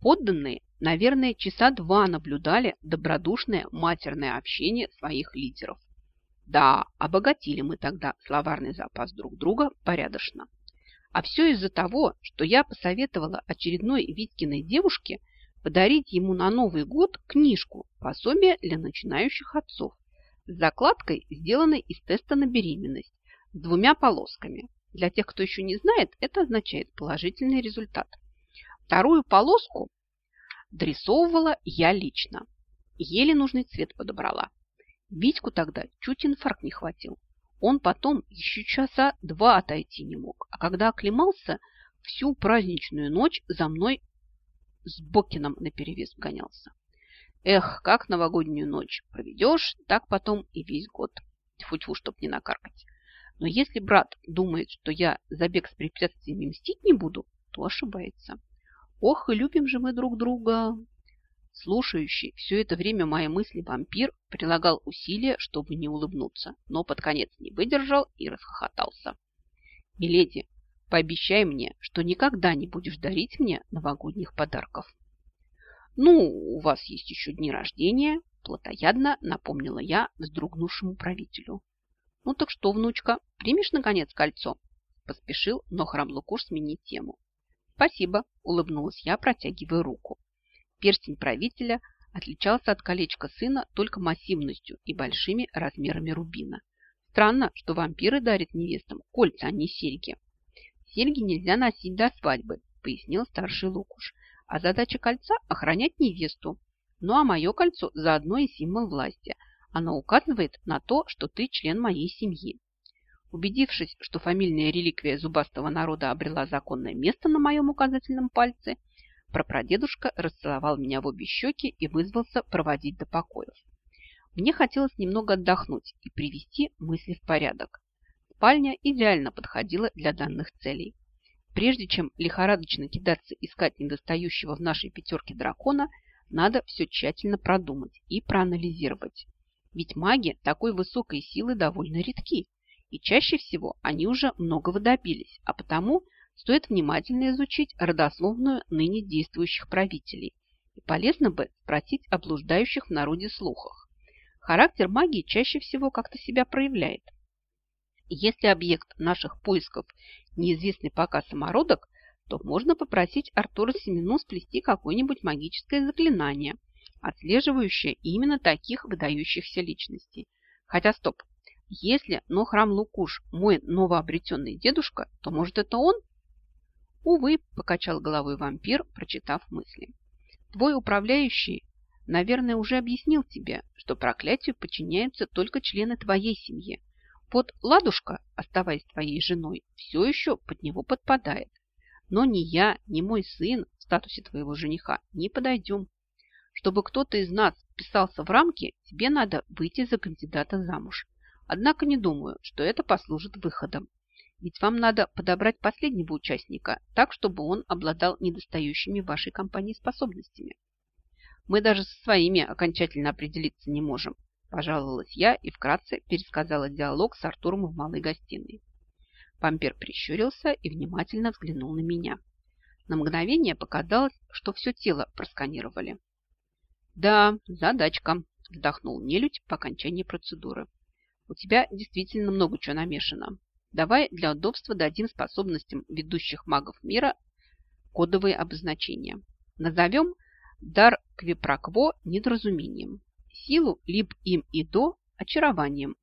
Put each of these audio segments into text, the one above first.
Подданные, наверное, часа два наблюдали добродушное матерное общение своих лидеров. Да, обогатили мы тогда словарный запас друг друга порядочно. А все из-за того, что я посоветовала очередной Витькиной девушке подарить ему на Новый год книжку «Пособие для начинающих отцов» с закладкой, сделанной из теста на беременность, с двумя полосками. Для тех, кто еще не знает, это означает положительный результат. Вторую полоску дорисовывала я лично. Еле нужный цвет подобрала. Витьку тогда чуть инфаркт не хватил. Он потом еще часа два отойти не мог, а когда оклемался, всю праздничную ночь за мной с Бокином наперевес гонялся. Эх, как новогоднюю ночь проведешь, так потом и весь год. Тьфу-тьфу, чтоб не накаркать. Но если брат думает, что я забег с препятствиями мстить не буду, то ошибается. Ох, и любим же мы друг друга. Слушающий все это время мои мысли вампир прилагал усилия, чтобы не улыбнуться, но под конец не выдержал и расхохотался. «Миледи, пообещай мне, что никогда не будешь дарить мне новогодних подарков». «Ну, у вас есть еще дни рождения», – плотоядно напомнила я вздрогнувшему правителю. «Ну так что, внучка, примешь, наконец, кольцо?» Поспешил, но храм Лукуш сменить тему. «Спасибо», – улыбнулась я, протягивая руку. Перстень правителя отличался от колечка сына только массивностью и большими размерами рубина. Странно, что вампиры дарят невестам кольца, а не серьги. Серьги нельзя носить до свадьбы, пояснил старший Лукуш. А задача кольца – охранять невесту. Ну а мое кольцо заодно и символ власти. Оно указывает на то, что ты член моей семьи. Убедившись, что фамильная реликвия зубастого народа обрела законное место на моем указательном пальце – Прапрадедушка расцеловал меня в обе щеки и вызвался проводить до покоев. Мне хотелось немного отдохнуть и привести мысли в порядок. Спальня идеально подходила для данных целей. Прежде чем лихорадочно кидаться искать недостающего в нашей пятерке дракона, надо все тщательно продумать и проанализировать. Ведь маги такой высокой силы довольно редки, и чаще всего они уже многого добились, а потому – стоит внимательно изучить родословную ныне действующих правителей. И полезно бы спросить о блуждающих в народе слухах. Характер магии чаще всего как-то себя проявляет. Если объект наших поисков неизвестный пока самородок, то можно попросить Артура Семену сплести какое-нибудь магическое заклинание, отслеживающее именно таких выдающихся личностей. Хотя стоп, если Нохрам Лукуш мой новообретенный дедушка, то может это он? Увы, покачал головой вампир, прочитав мысли. Твой управляющий, наверное, уже объяснил тебе, что проклятию подчиняются только члены твоей семьи. Вот Ладушка, оставаясь твоей женой, все еще под него подпадает. Но ни я, ни мой сын в статусе твоего жениха не подойдем. Чтобы кто-то из нас вписался в рамки, тебе надо выйти за кандидата замуж. Однако не думаю, что это послужит выходом. Ведь вам надо подобрать последнего участника так, чтобы он обладал недостающими вашей компании способностями. Мы даже со своими окончательно определиться не можем, пожаловалась я и вкратце пересказала диалог с Артуром в малой гостиной. Пампер прищурился и внимательно взглянул на меня. На мгновение показалось, что все тело просканировали. «Да, задачка», – вздохнул нелюдь по окончании процедуры. «У тебя действительно много чего намешано. Давай для удобства дадим способностям ведущих магов мира кодовые обозначения. Назовем дар квипрокво недоразумением, силу либ им и до очарованием.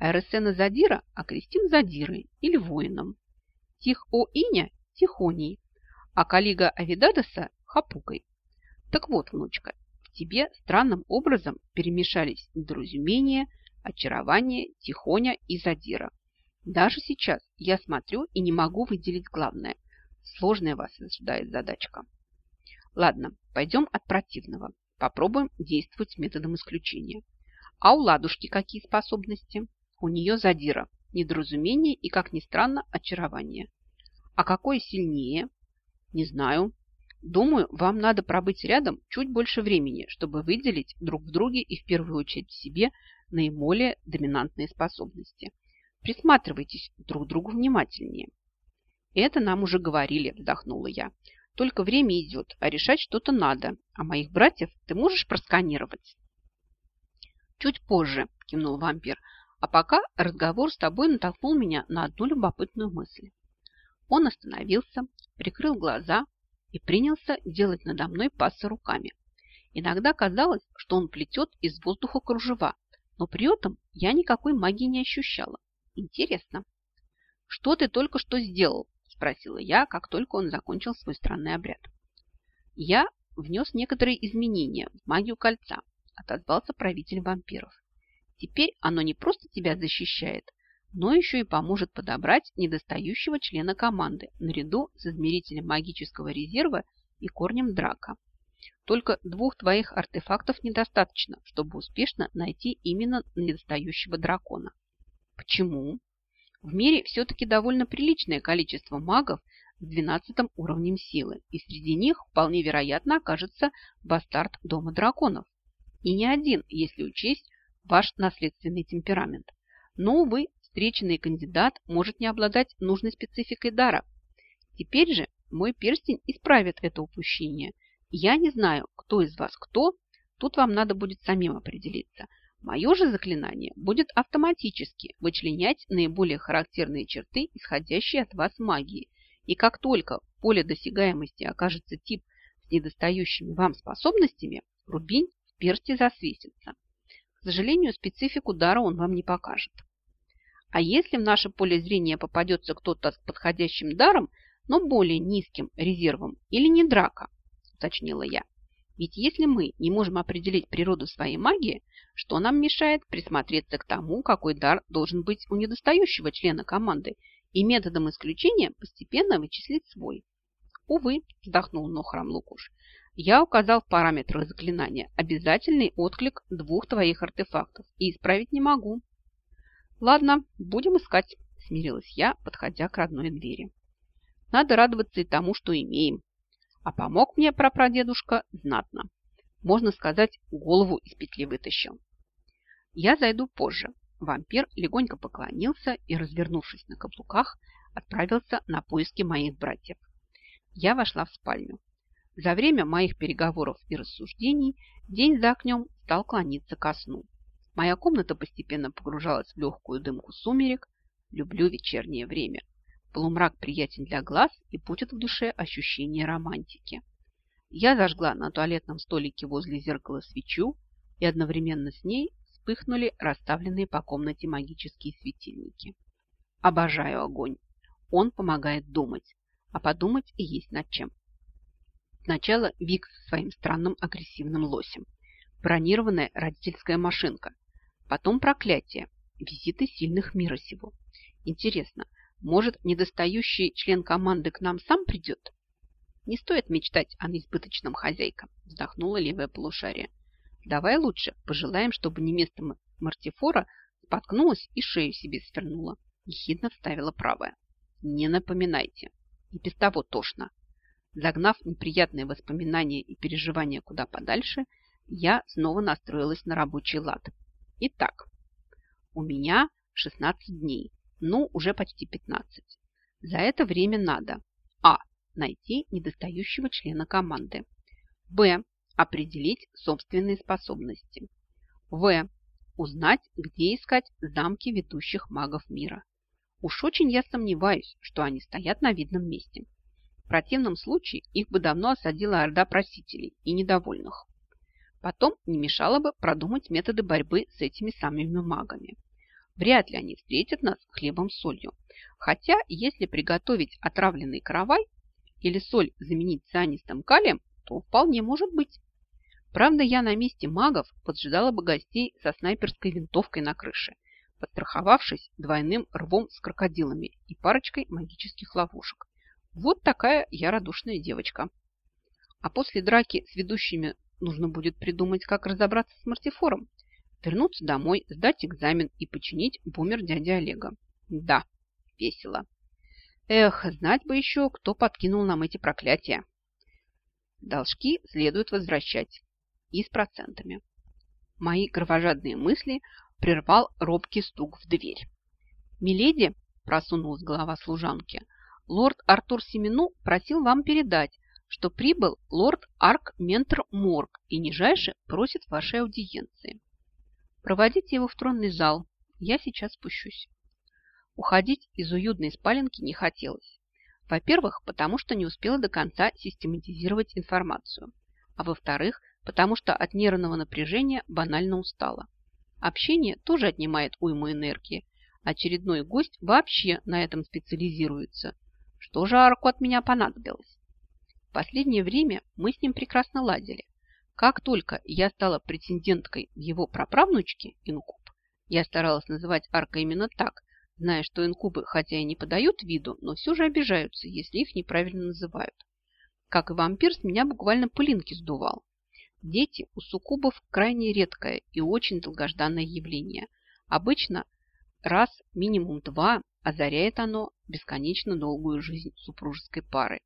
Эресена Задира окрестим Задирой или воином. Тих о Иня – Тихоней, а Калига Авидадеса – Хапукой. Так вот, внучка, в тебе странным образом перемешались недоразумение, очарование, Тихоня и Задира. Даже сейчас я смотрю и не могу выделить главное. Сложная вас ожидает задачка. Ладно, пойдем от противного. Попробуем действовать методом исключения. А у ладушки какие способности? У нее задира, недоразумение и, как ни странно, очарование. А какое сильнее? Не знаю. Думаю, вам надо пробыть рядом чуть больше времени, чтобы выделить друг в друге и в первую очередь себе наиболее доминантные способности – Присматривайтесь друг к другу внимательнее. Это нам уже говорили, вздохнула я. Только время идет, а решать что-то надо. А моих братьев ты можешь просканировать?» «Чуть позже», – кивнул вампир. «А пока разговор с тобой натолкнул меня на одну любопытную мысль». Он остановился, прикрыл глаза и принялся делать надо мной пасы руками. Иногда казалось, что он плетет из воздуха кружева, но при этом я никакой магии не ощущала. Интересно. «Что ты только что сделал?» – спросила я, как только он закончил свой странный обряд. Я внес некоторые изменения в магию кольца, отозвался правитель вампиров. Теперь оно не просто тебя защищает, но еще и поможет подобрать недостающего члена команды наряду с измерителем магического резерва и корнем драка. Только двух твоих артефактов недостаточно, чтобы успешно найти именно недостающего дракона. Почему? В мире все-таки довольно приличное количество магов с 12 уровнем силы, и среди них вполне вероятно окажется бастард Дома драконов. И не один, если учесть ваш наследственный темперамент. Но, увы, встреченный кандидат может не обладать нужной спецификой дара. Теперь же мой перстень исправит это упущение. Я не знаю, кто из вас кто, тут вам надо будет самим определиться. Мое же заклинание будет автоматически вычленять наиболее характерные черты, исходящие от вас магии. И как только в поле досягаемости окажется тип с недостающими вам способностями, рубин в персте засветится. К сожалению, специфику дара он вам не покажет. А если в наше поле зрения попадется кто-то с подходящим даром, но более низким резервом или не драка, уточнила я. Ведь если мы не можем определить природу своей магии, что нам мешает присмотреться к тому, какой дар должен быть у недостающего члена команды и методом исключения постепенно вычислить свой? Увы, вздохнул Нохрам Лукуш, я указал в параметрах заклинания обязательный отклик двух твоих артефактов и исправить не могу. Ладно, будем искать, смирилась я, подходя к родной двери. Надо радоваться и тому, что имеем. А помог мне прапрадедушка знатно. Можно сказать, голову из петли вытащил. Я зайду позже. Вампир легонько поклонился и, развернувшись на каблуках, отправился на поиски моих братьев. Я вошла в спальню. За время моих переговоров и рассуждений день за окнем стал клониться ко сну. Моя комната постепенно погружалась в легкую дымку сумерек. Люблю вечернее время. Полумрак приятен для глаз и будет в душе ощущение романтики. Я зажгла на туалетном столике возле зеркала свечу, и одновременно с ней вспыхнули расставленные по комнате магические светильники. Обожаю огонь. Он помогает думать, а подумать и есть над чем. Сначала Вик со своим странным агрессивным лосем. Бронированная родительская машинка. Потом проклятие. Визиты сильных мира сего. Интересно, может, недостающий член команды к нам сам придет? Не стоит мечтать о неизбыточном хозяйка, вздохнула левая полушарие. Давай лучше пожелаем, чтобы невеста Мартифора споткнулась и шею себе свернула. Ехидно вставила правая. Не напоминайте. И без того тошно. Загнав неприятные воспоминания и переживания куда подальше, я снова настроилась на рабочий лад. Итак, у меня 16 дней, ну, уже почти 15. За это время надо А. Найти недостающего члена команды. Б. Определить собственные способности. В. Узнать, где искать замки ведущих магов мира. Уж очень я сомневаюсь, что они стоят на видном месте. В противном случае их бы давно осадила орда просителей и недовольных. Потом не мешало бы продумать методы борьбы с этими самыми магами. Вряд ли они встретят нас хлебом с солью. Хотя, если приготовить отравленный каравай или соль заменить цианистым калием, то вполне может быть. Правда, я на месте магов поджидала бы гостей со снайперской винтовкой на крыше, подстраховавшись двойным рвом с крокодилами и парочкой магических ловушек. Вот такая я радушная девочка. А после драки с ведущими нужно будет придумать, как разобраться с мартифором. Вернуться домой, сдать экзамен и починить бумер дяди Олега. Да, весело. Эх, знать бы еще, кто подкинул нам эти проклятия. Должки следует возвращать. И с процентами. Мои кровожадные мысли прервал робкий стук в дверь. «Миледи», – просунулась голова служанки, Лорд Артур Семену просил вам передать, что прибыл лорд Арк Ментр Морг и нижайше просит вашей аудиенции. Проводите его в тронный зал. Я сейчас спущусь. Уходить из уютной спаленки не хотелось. Во-первых, потому что не успела до конца систематизировать информацию. А во-вторых, потому что от нервного напряжения банально устала. Общение тоже отнимает уйму энергии. Очередной гость вообще на этом специализируется. Что же Арку от меня понадобилось? В последнее время мы с ним прекрасно ладили. Как только я стала претенденткой его праправнучке, инкуб, я старалась называть Арка именно так, зная, что инкубы, хотя и не подают виду, но все же обижаются, если их неправильно называют. Как и вампир, с меня буквально пылинки сдувал. Дети у суккубов крайне редкое и очень долгожданное явление. Обычно раз, минимум два, озаряет оно бесконечно долгую жизнь супружеской пары.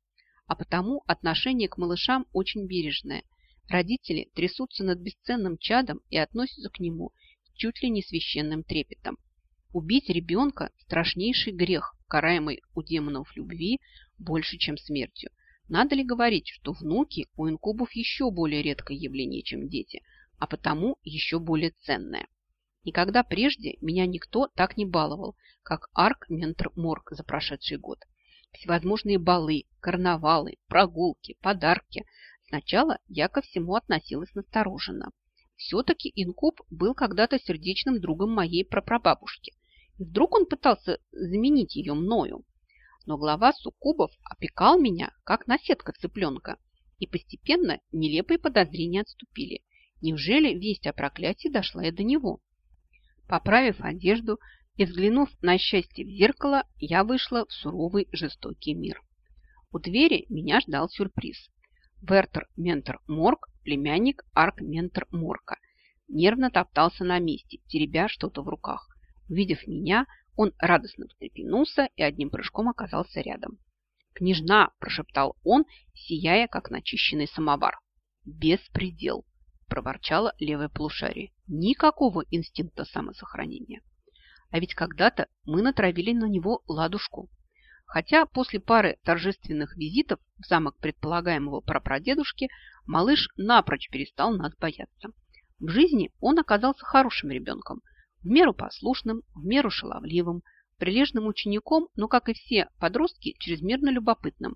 А потому отношение к малышам очень бережное. Родители трясутся над бесценным чадом и относятся к нему чуть ли не священным трепетом. Убить ребенка – страшнейший грех, караемый у демонов любви больше, чем смертью. Надо ли говорить, что внуки у инкубов еще более редкое явление, чем дети, а потому еще более ценное. Никогда прежде меня никто так не баловал, как Арк Ментр Морг за прошедший год. Всевозможные балы, карнавалы, прогулки, подарки. Сначала я ко всему относилась настороженно. Все-таки инкуб был когда-то сердечным другом моей прапрабабушки. И вдруг он пытался заменить ее мною. Но глава суккубов опекал меня, как наседка цыпленка, и постепенно нелепые подозрения отступили. Неужели весть о проклятии дошла и до него? Поправив одежду и взглянув на счастье в зеркало, я вышла в суровый жестокий мир. У двери меня ждал сюрприз. Вертер Ментор Морг, племянник Арк Ментор Морка, нервно топтался на месте, теребя что-то в руках. Увидев меня, он радостно встрепенулся и одним прыжком оказался рядом. «Княжна!» – прошептал он, сияя, как начищенный самовар. «Беспредел!» – проворчала левое полушарие. «Никакого инстинкта самосохранения!» А ведь когда-то мы натравили на него ладушку. Хотя после пары торжественных визитов в замок предполагаемого прапрадедушки малыш напрочь перестал нас бояться. В жизни он оказался хорошим ребенком, в меру послушным, в меру шаловливым, прилежным учеником, но, как и все подростки, чрезмерно любопытным.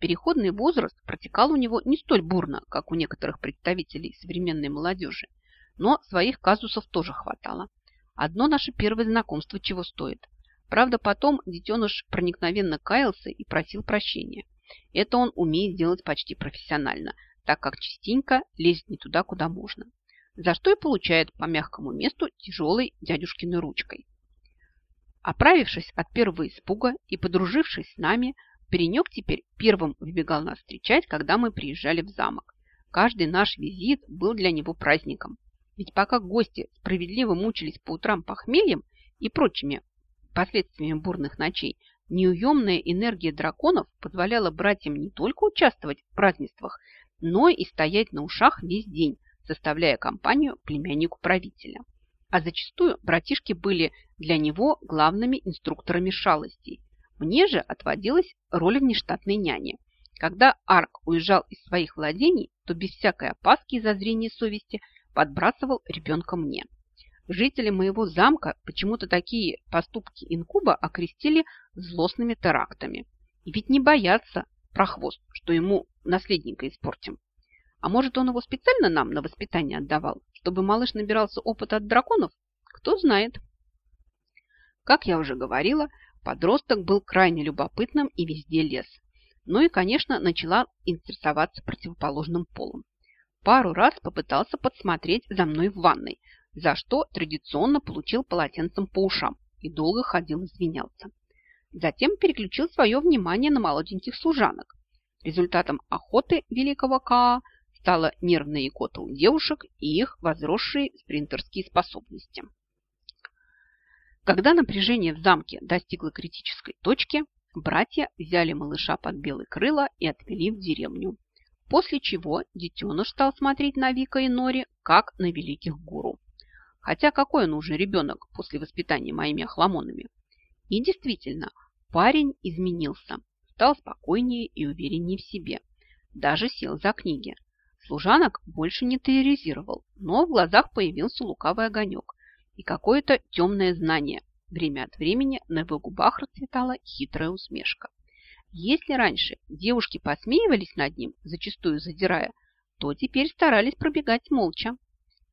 Переходный возраст протекал у него не столь бурно, как у некоторых представителей современной молодежи, но своих казусов тоже хватало. Одно наше первое знакомство чего стоит. Правда, потом детеныш проникновенно каялся и просил прощения. Это он умеет делать почти профессионально, так как частенько лезет не туда, куда можно за что и получает по мягкому месту тяжелой дядюшкиной ручкой. Оправившись от первого испуга и подружившись с нами, Перенек теперь первым выбегал нас встречать, когда мы приезжали в замок. Каждый наш визит был для него праздником. Ведь пока гости справедливо мучились по утрам похмельем и прочими последствиями бурных ночей, неуемная энергия драконов позволяла братьям не только участвовать в празднествах, но и стоять на ушах весь день, составляя компанию племяннику правителя. А зачастую братишки были для него главными инструкторами шалостей. Мне же отводилась роль внештатной няни. Когда Арк уезжал из своих владений, то без всякой опаски и зазрения совести подбрасывал ребенка мне. Жители моего замка почему-то такие поступки инкуба окрестили злостными терактами. И ведь не боятся прохвост, что ему наследника испортим. А может, он его специально нам на воспитание отдавал, чтобы малыш набирался опыта от драконов? Кто знает. Как я уже говорила, подросток был крайне любопытным и везде лез. Ну и, конечно, начала интересоваться противоположным полом. Пару раз попытался подсмотреть за мной в ванной, за что традиционно получил полотенцем по ушам и долго ходил извинялся. Затем переключил свое внимание на молоденьких служанок. Результатом охоты великого Каа стала нервная икота у девушек и их возросшие спринтерские способности. Когда напряжение в замке достигло критической точки, братья взяли малыша под белые крыла и отвели в деревню. После чего детеныш стал смотреть на Вика и Нори, как на великих гуру. Хотя какой он уже ребенок после воспитания моими охламонами? И действительно, парень изменился, стал спокойнее и увереннее в себе – Даже сел за книги. Служанок больше не терроризировал, но в глазах появился лукавый огонек и какое-то темное знание. Время от времени на его губах расцветала хитрая усмешка. Если раньше девушки посмеивались над ним, зачастую задирая, то теперь старались пробегать молча.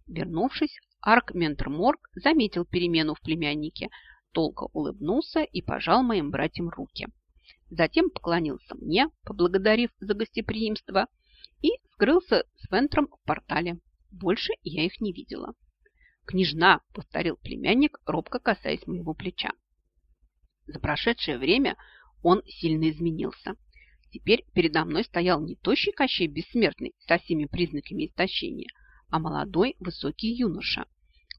Вернувшись, Арк Ментерморг заметил перемену в племяннике, толко улыбнулся и пожал моим братьям руки. Затем поклонился мне, поблагодарив за гостеприимство, и скрылся с Вентром в портале. Больше я их не видела. «Княжна!» – повторил племянник, робко касаясь моего плеча. За прошедшее время он сильно изменился. Теперь передо мной стоял не тощий Кощей Бессмертный со всеми признаками истощения, а молодой высокий юноша.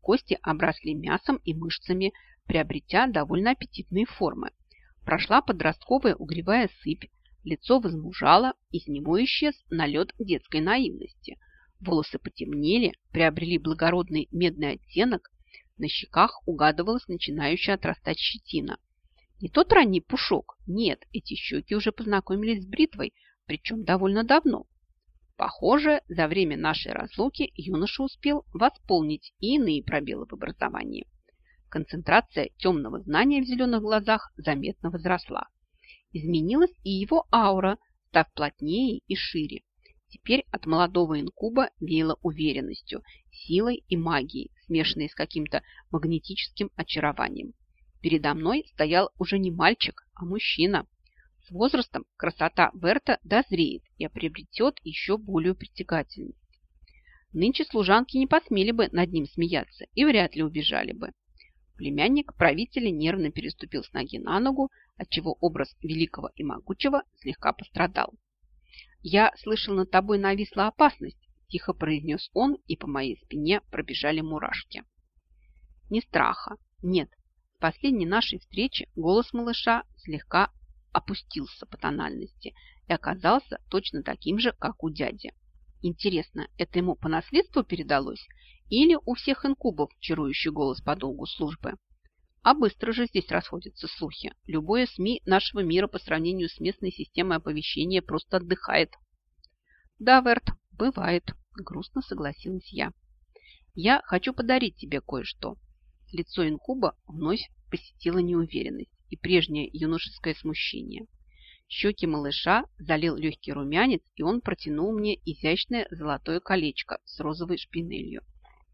Кости обросли мясом и мышцами, приобретя довольно аппетитные формы. Прошла подростковая угревая сыпь, лицо возмужало, из него исчез налет детской наивности. Волосы потемнели, приобрели благородный медный оттенок, на щеках угадывалась начинающая отрастать щетина – не тот ранний пушок. Нет, эти щеки уже познакомились с бритвой, причем довольно давно. Похоже, за время нашей разлуки юноша успел восполнить и иные пробелы в образовании. Концентрация темного знания в зеленых глазах заметно возросла. Изменилась и его аура, став плотнее и шире. Теперь от молодого инкуба веяло уверенностью, силой и магией, смешанной с каким-то магнетическим очарованием. Передо мной стоял уже не мальчик, а мужчина. С возрастом красота Берта дозреет и приобретет еще более притягательность. Нынче служанки не посмели бы над ним смеяться и вряд ли убежали бы. Племянник правителя нервно переступил с ноги на ногу, отчего образ великого и могучего слегка пострадал. «Я слышал, над тобой нависла опасность», – тихо произнес он, и по моей спине пробежали мурашки. Не страха, нет, последней нашей встрече голос малыша слегка опустился по тональности и оказался точно таким же, как у дяди. Интересно, это ему по наследству передалось или у всех инкубов чарующий голос по долгу службы? А быстро же здесь расходятся слухи. Любое СМИ нашего мира по сравнению с местной системой оповещения просто отдыхает. Да, Верт, бывает, грустно согласилась я. Я хочу подарить тебе кое-что. Лицо инкуба вновь посетила неуверенность и прежнее юношеское смущение. Щеки малыша залил легкий румянец, и он протянул мне изящное золотое колечко с розовой шпинелью.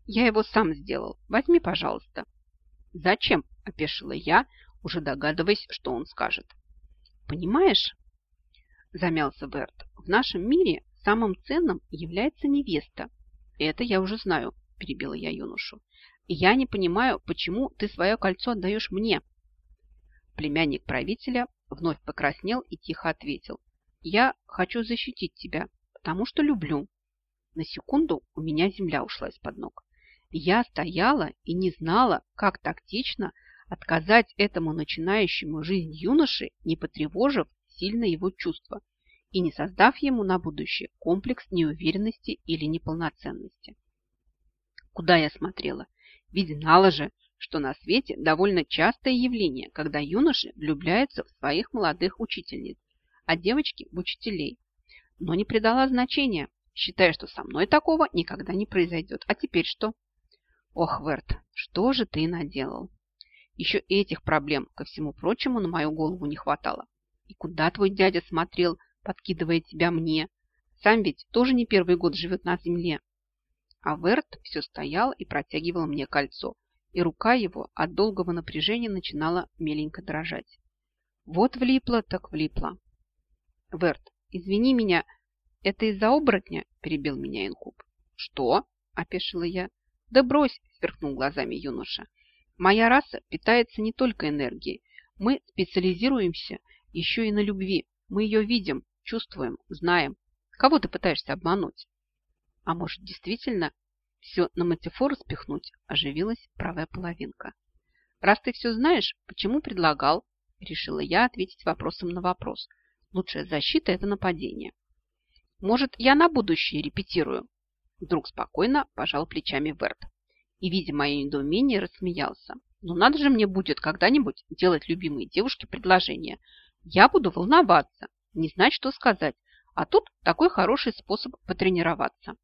«Я его сам сделал. Возьми, пожалуйста». «Зачем?» – опешила я, уже догадываясь, что он скажет. «Понимаешь?» – замялся Берт. «В нашем мире самым ценным является невеста. Это я уже знаю», – перебила я юношу. Я не понимаю, почему ты свое кольцо отдаешь мне. Племянник правителя вновь покраснел и тихо ответил. Я хочу защитить тебя, потому что люблю. На секунду у меня земля ушла из-под ног. Я стояла и не знала, как тактично отказать этому начинающему жизнь юноше, не потревожив сильно его чувства и не создав ему на будущее комплекс неуверенности или неполноценности. Куда я смотрела? Ведь знала же, что на свете довольно частое явление, когда юноши влюбляются в своих молодых учительниц, а девочки в учителей. Но не придала значения, считая, что со мной такого никогда не произойдет. А теперь что? Ох, Верт, что же ты наделал? Еще этих проблем, ко всему прочему, на мою голову не хватало. И куда твой дядя смотрел, подкидывая тебя мне? Сам ведь тоже не первый год живет на земле. А Верт все стоял и протягивал мне кольцо, и рука его от долгого напряжения начинала меленько дрожать. Вот влипла, так влипла. Верт, извини меня, это из-за оборотня? Перебил меня инкуб. Что? Опешила я. Да брось, сверкнул глазами юноша. Моя раса питается не только энергией. Мы специализируемся еще и на любви. Мы ее видим, чувствуем, знаем. Кого ты пытаешься обмануть? А может, действительно все на матефору спихнуть, оживилась правая половинка. Раз ты все знаешь, почему предлагал? Решила я ответить вопросом на вопрос. Лучшая защита – это нападение. Может, я на будущее репетирую? Вдруг спокойно пожал плечами Верт. И, видя мое недоумение, рассмеялся. Ну, надо же мне будет когда-нибудь делать любимой девушке предложение. Я буду волноваться, не знать, что сказать, А тут такой хороший способ потренироваться.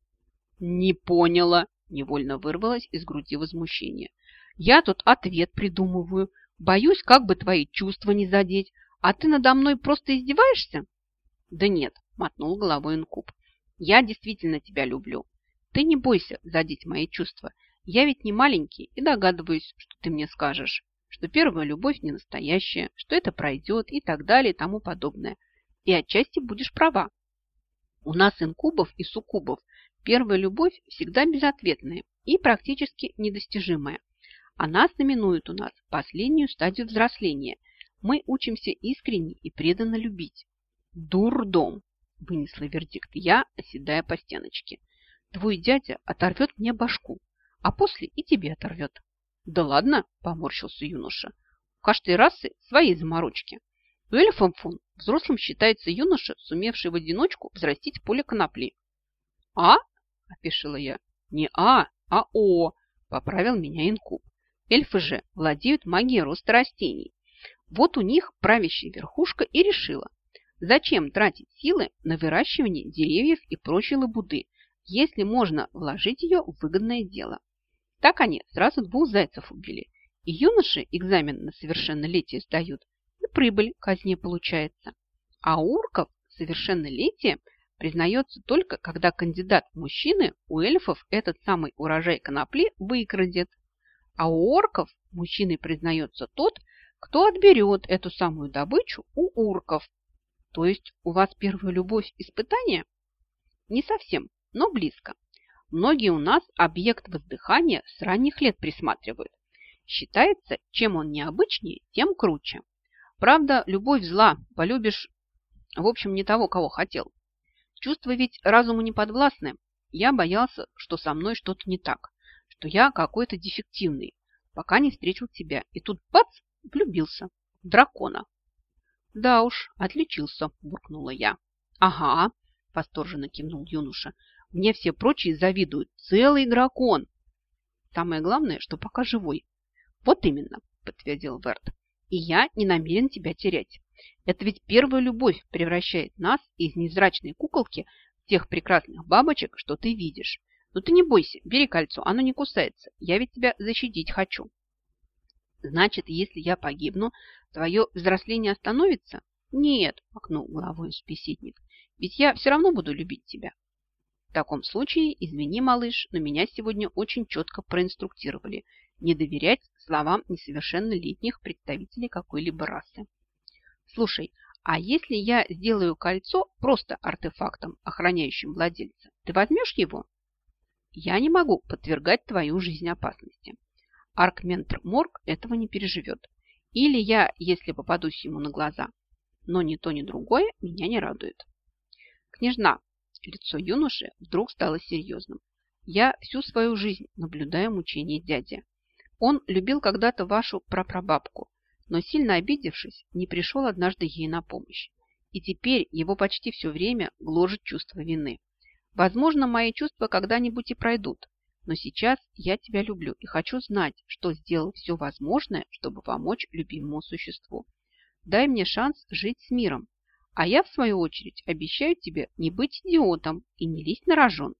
Не поняла, невольно вырвалась из груди возмущение. Я тут ответ придумываю. Боюсь, как бы твои чувства не задеть. А ты надо мной просто издеваешься? Да нет, мотнул головой инкуб. Я действительно тебя люблю. Ты не бойся задеть мои чувства. Я ведь не маленький и догадываюсь, что ты мне скажешь, что первая любовь не настоящая, что это пройдет и так далее и тому подобное. И отчасти будешь права. У нас инкубов и суккубов первая любовь всегда безответная и практически недостижимая. Она знаменует у нас последнюю стадию взросления. Мы учимся искренне и преданно любить. Дурдом, вынесла вердикт я, оседая по стеночке. Твой дядя оторвет мне башку, а после и тебе оторвет. Да ладно, поморщился юноша. У каждой расы свои заморочки. У эльфамфон взрослым считается юноша, сумевший в одиночку взрастить поле конопли. А? Опишила я. Не А, а О, поправил меня инкуб. Эльфы же владеют магией роста растений. Вот у них правящая верхушка и решила, зачем тратить силы на выращивание деревьев и прочей лабуды, если можно вложить ее в выгодное дело. Так они сразу двух зайцев убили. И юноши экзамен на совершеннолетие сдают, и прибыль казне получается. А урков совершеннолетие признается только, когда кандидат в мужчины у эльфов этот самый урожай конопли выкрадет. А у орков мужчиной признается тот, кто отберет эту самую добычу у урков. То есть у вас первая любовь испытания? Не совсем но близко. Многие у нас объект воздыхания с ранних лет присматривают. Считается, чем он необычнее, тем круче. Правда, любовь зла, полюбишь, в общем, не того, кого хотел. Чувства ведь разуму не подвластны. Я боялся, что со мной что-то не так, что я какой-то дефективный, пока не встретил тебя. И тут бац, влюбился дракона. Да уж, отличился, буркнула я. Ага, восторженно кивнул юноша. Мне все прочие завидуют. Целый дракон. Самое главное, что пока живой. Вот именно, подтвердил Верт. И я не намерен тебя терять. Это ведь первая любовь превращает нас из невзрачной куколки в тех прекрасных бабочек, что ты видишь. Но ты не бойся, бери кольцо, оно не кусается. Я ведь тебя защитить хочу. Значит, если я погибну, твое взросление остановится? Нет, макнул головой спеситник. Ведь я все равно буду любить тебя. В таком случае, извини, малыш, но меня сегодня очень четко проинструктировали не доверять словам несовершеннолетних представителей какой-либо расы. Слушай, а если я сделаю кольцо просто артефактом, охраняющим владельца, ты возьмешь его? Я не могу подвергать твою жизнь опасности. Аркментр Морг этого не переживет. Или я, если попадусь ему на глаза. Но ни то, ни другое меня не радует. Княжна, Лицо юноши вдруг стало серьезным. Я всю свою жизнь наблюдаю мучения дяди. Он любил когда-то вашу прапрабабку, но сильно обидевшись, не пришел однажды ей на помощь. И теперь его почти все время гложет чувство вины. Возможно, мои чувства когда-нибудь и пройдут, но сейчас я тебя люблю и хочу знать, что сделал все возможное, чтобы помочь любимому существу. Дай мне шанс жить с миром, а я, в свою очередь, обещаю тебе не быть идиотом и не лезть на рожон.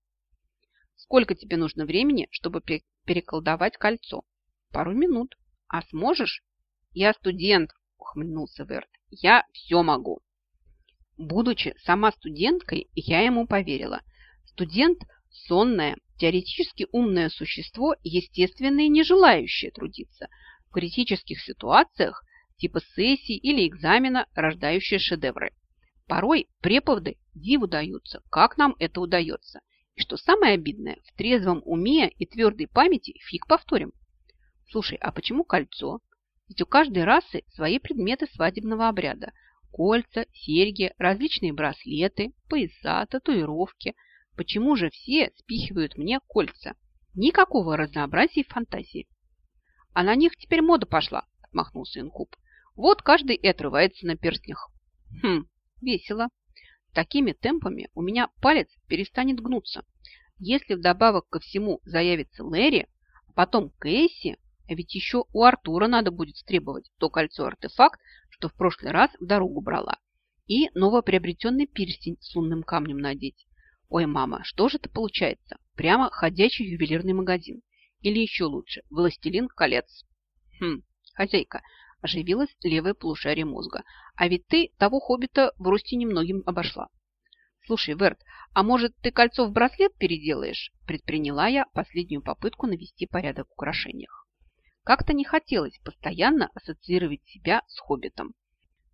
Сколько тебе нужно времени, чтобы переколдовать кольцо? Пару минут. А сможешь? Я студент, ухмыльнулся Верт. Я все могу. Будучи сама студенткой, я ему поверила. Студент – сонное, теоретически умное существо, естественное не желающее трудиться. В критических ситуациях, типа сессий или экзамена, рождающие шедевры. Порой преподы диву даются, как нам это удается. И что самое обидное, в трезвом уме и твердой памяти фиг повторим. Слушай, а почему кольцо? Ведь у каждой расы свои предметы свадебного обряда. Кольца, серьги, различные браслеты, пояса, татуировки. Почему же все спихивают мне кольца? Никакого разнообразия и фантазии. А на них теперь мода пошла, отмахнулся Инкуб. Вот каждый и отрывается на перстнях. Хм, Весело. Такими темпами у меня палец перестанет гнуться. Если вдобавок ко всему заявится Лэри, а потом Кэсси, ведь еще у Артура надо будет стребовать то кольцо-артефакт, что в прошлый раз в дорогу брала. и новоприобретенный перстень с лунным камнем надеть. Ой, мама, что же это получается? Прямо ходячий ювелирный магазин. Или еще лучше, властелин колец. Хм, хозяйка, оживилась левое полушарие мозга. А ведь ты того хоббита в росте немногим обошла. Слушай, Верт, а может ты кольцо в браслет переделаешь? Предприняла я последнюю попытку навести порядок в украшениях. Как-то не хотелось постоянно ассоциировать себя с хоббитом.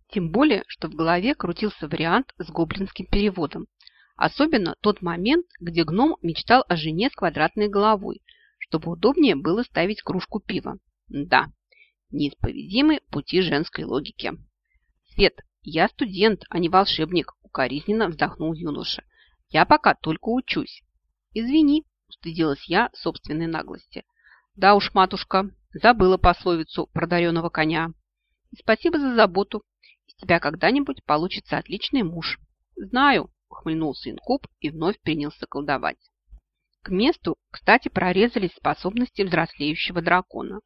Тем более, что в голове крутился вариант с гоблинским переводом. Особенно тот момент, где гном мечтал о жене с квадратной головой, чтобы удобнее было ставить кружку пива. Да, неисповедимы пути женской логики. Свет, я студент, а не волшебник, укоризненно вздохнул юноша. Я пока только учусь. Извини, устыдилась я собственной наглости. Да уж, матушка, забыла пословицу про дареного коня. И спасибо за заботу. Из тебя когда-нибудь получится отличный муж. Знаю, ухмыльнулся инкуб и вновь принялся колдовать. К месту, кстати, прорезались способности взрослеющего дракона.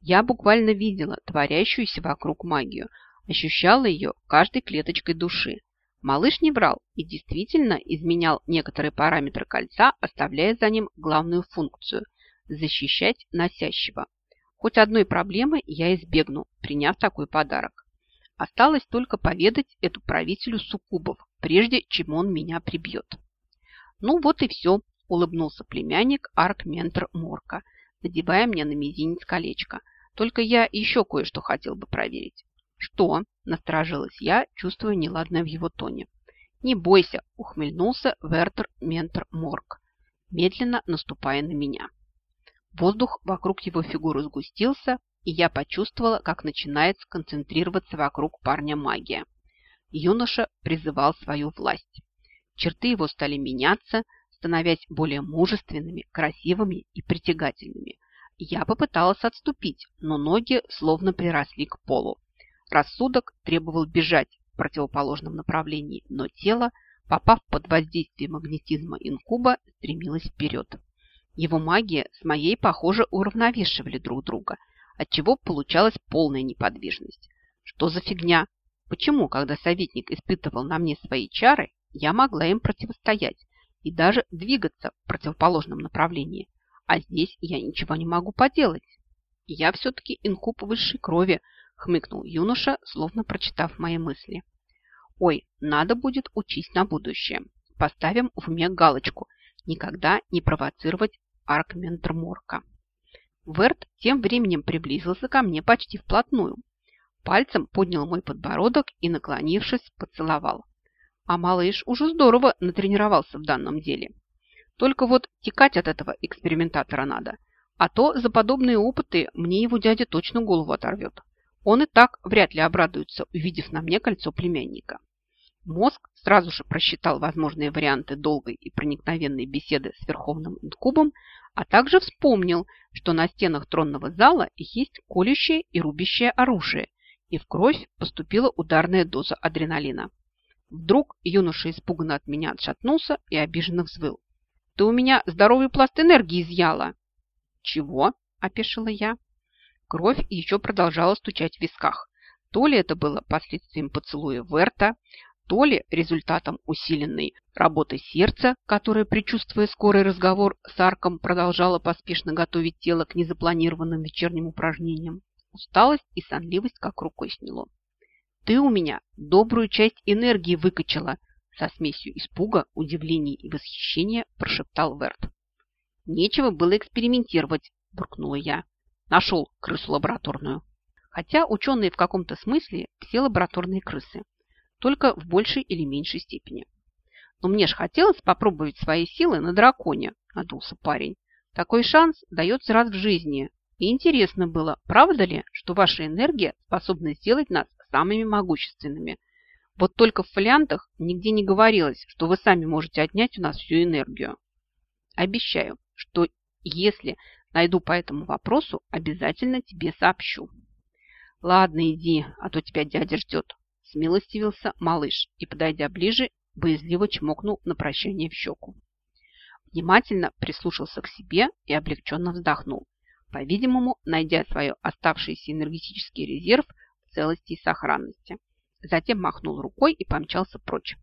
Я буквально видела творящуюся вокруг магию, ощущала ее каждой клеточкой души. Малыш не брал и действительно изменял некоторые параметры кольца, оставляя за ним главную функцию – защищать носящего. Хоть одной проблемы я избегну, приняв такой подарок. Осталось только поведать эту правителю суккубов, прежде чем он меня прибьет. Ну вот и все, улыбнулся племянник Арк-ментор Морка, надевая мне на мизинец колечко. Только я еще кое-что хотел бы проверить. Что? Насторожилась я, чувствуя неладное в его тоне. Не бойся, ухмыльнулся Вертер Ментор Морк, медленно наступая на меня. Воздух вокруг его фигуры сгустился, и я почувствовала, как начинает сконцентрироваться вокруг парня магия. Юноша призывал свою власть. Черты его стали меняться, становясь более мужественными, красивыми и притягательными. Я попыталась отступить, но ноги словно приросли к полу. Рассудок требовал бежать в противоположном направлении, но тело, попав под воздействие магнетизма инкуба, стремилось вперед. Его магия с моей, похоже, уравновешивали друг друга, отчего получалась полная неподвижность. Что за фигня? Почему, когда советник испытывал на мне свои чары, я могла им противостоять, и даже двигаться в противоположном направлении. А здесь я ничего не могу поделать. Я все-таки инкуб высшей крови, хмыкнул юноша, словно прочитав мои мысли. Ой, надо будет учить на будущее. Поставим в уме галочку. Никогда не провоцировать Аркментерморка. Верт тем временем приблизился ко мне почти вплотную. Пальцем поднял мой подбородок и, наклонившись, поцеловал. А малыш уже здорово натренировался в данном деле. Только вот текать от этого экспериментатора надо. А то за подобные опыты мне его дядя точно голову оторвет. Он и так вряд ли обрадуется, увидев на мне кольцо племянника. Мозг сразу же просчитал возможные варианты долгой и проникновенной беседы с Верховным Инкубом, а также вспомнил, что на стенах тронного зала есть колющее и рубящее оружие, и в кровь поступила ударная доза адреналина. Вдруг юноша испуганно от меня отшатнулся и обиженно взвыл. «Ты у меня здоровый пласт энергии изъяла!» «Чего?» – опешила я. Кровь еще продолжала стучать в висках. То ли это было последствием поцелуя Верта, то ли результатом усиленной работы сердца, которое, предчувствуя скорый разговор с Арком, продолжало поспешно готовить тело к незапланированным вечерним упражнениям. Усталость и сонливость как рукой сняло. Ты у меня добрую часть энергии выкачала, со смесью испуга, удивления и восхищения прошептал Верт. Нечего было экспериментировать, буркнула я. Нашел крысу лабораторную. Хотя ученые в каком-то смысле все лабораторные крысы, только в большей или меньшей степени. Но мне ж хотелось попробовать свои силы на драконе, надулся парень. Такой шанс дается раз в жизни. И интересно было, правда ли, что ваша энергия способна сделать нас самыми могущественными. Вот только в фолиантах нигде не говорилось, что вы сами можете отнять у нас всю энергию. Обещаю, что если найду по этому вопросу, обязательно тебе сообщу. Ладно, иди, а то тебя дядя ждет. Смилостивился малыш и, подойдя ближе, боязливо чмокнул на прощание в щеку. Внимательно прислушался к себе и облегченно вздохнул. По-видимому, найдя свой оставшийся энергетический резерв, целости и сохранности. затем махнул рукой и помчался прочь.